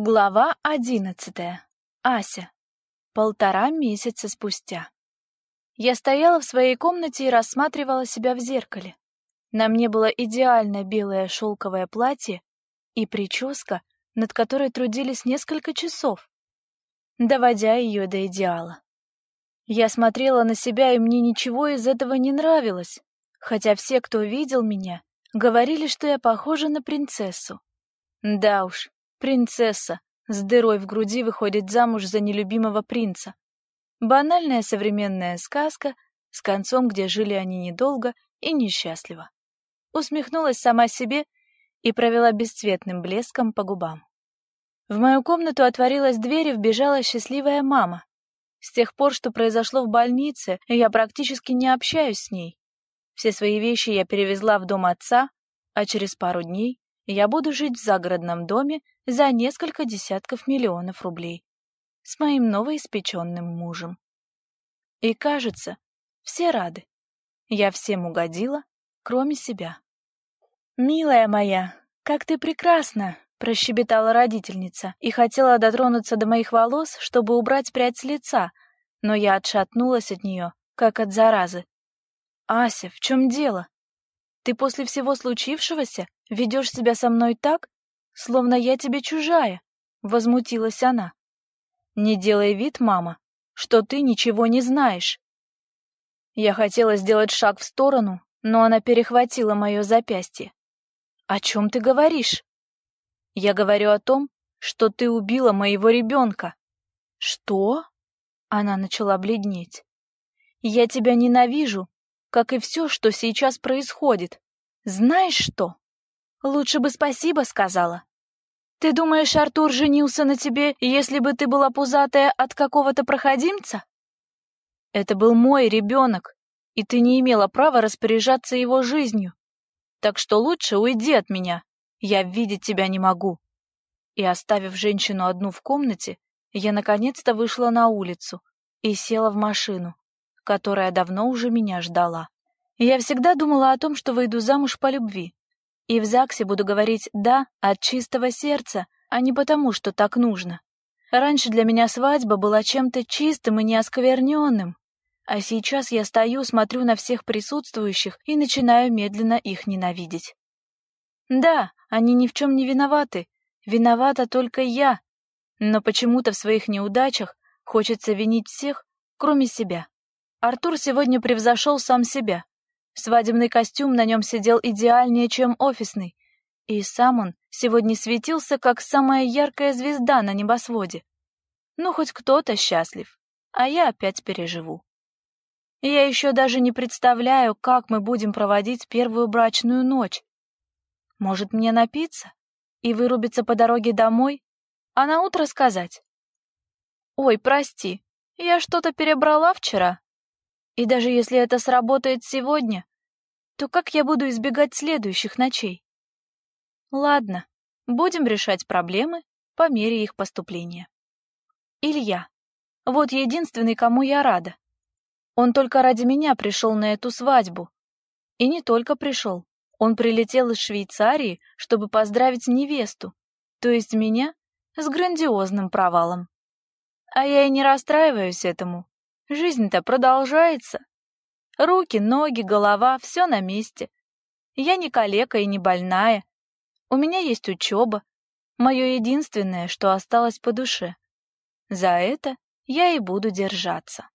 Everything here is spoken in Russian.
Глава одиннадцатая. Ася. Полтора месяца спустя. Я стояла в своей комнате и рассматривала себя в зеркале. На мне было идеально белое шелковое платье и прическа, над которой трудились несколько часов, доводя ее до идеала. Я смотрела на себя, и мне ничего из этого не нравилось, хотя все, кто видел меня, говорили, что я похожа на принцессу. Да уж, Принцесса с дырой в груди выходит замуж за нелюбимого принца. Банальная современная сказка с концом, где жили они недолго и несчастливо. Усмехнулась сама себе и провела бесцветным блеском по губам. В мою комнату отворилась дверь и вбежала счастливая мама. С тех пор, что произошло в больнице, я практически не общаюсь с ней. Все свои вещи я перевезла в дом отца, а через пару дней я буду жить в загородном доме за несколько десятков миллионов рублей с моим новоиспеченным мужем. И кажется, все рады. Я всем угодила, кроме себя. «Милая моя, как ты прекрасна!» — прощебетала родительница и хотела дотронуться до моих волос, чтобы убрать прядь с лица, но я отшатнулась от нее, как от заразы. «Ася, в чем дело? Ты после всего случившегося ведешь себя со мной так, словно я тебе чужая, возмутилась она. Не делай вид, мама, что ты ничего не знаешь. Я хотела сделать шаг в сторону, но она перехватила мое запястье. О чем ты говоришь? Я говорю о том, что ты убила моего ребенка. Что? Она начала бледнеть. Я тебя ненавижу, как и все, что сейчас происходит. Знаешь что? Лучше бы спасибо сказала. Ты думаешь, Артур женился на тебе, если бы ты была пузатая от какого-то проходимца? Это был мой ребенок, и ты не имела права распоряжаться его жизнью. Так что лучше уйди от меня. Я видеть тебя не могу. И оставив женщину одну в комнате, я наконец-то вышла на улицу и села в машину, которая давно уже меня ждала. Я всегда думала о том, что выйду замуж по любви, и в ЗАГСе буду говорить «да» от чистого сердца, а не потому, что так нужно. Раньше для меня свадьба была чем-то чистым и неоскверненным, а сейчас я стою, смотрю на всех присутствующих и начинаю медленно их ненавидеть. Да, они ни в чем не виноваты, виновата только я, но почему-то в своих неудачах хочется винить всех, кроме себя. Артур сегодня превзошел сам себя. Свадебный костюм на нем сидел идеальнее, чем офисный, и сам он сегодня светился, как самая яркая звезда на небосводе. Ну, хоть кто-то счастлив, а я опять переживу. Я еще даже не представляю, как мы будем проводить первую брачную ночь. Может, мне напиться и вырубиться по дороге домой, а на утро сказать: "Ой, прости, я что-то перебрала вчера". И даже если это сработает сегодня, то как я буду избегать следующих ночей? Ладно, будем решать проблемы по мере их поступления. Илья. Вот единственный, кому я рада. Он только ради меня пришел на эту свадьбу. И не только пришел. Он прилетел из Швейцарии, чтобы поздравить невесту, то есть меня, с грандиозным провалом. А я и не расстраиваюсь этому. Жизнь-то продолжается. Руки, ноги, голова — все на месте. Я не калека и не больная. У меня есть учеба. Мое единственное, что осталось по душе. За это я и буду держаться.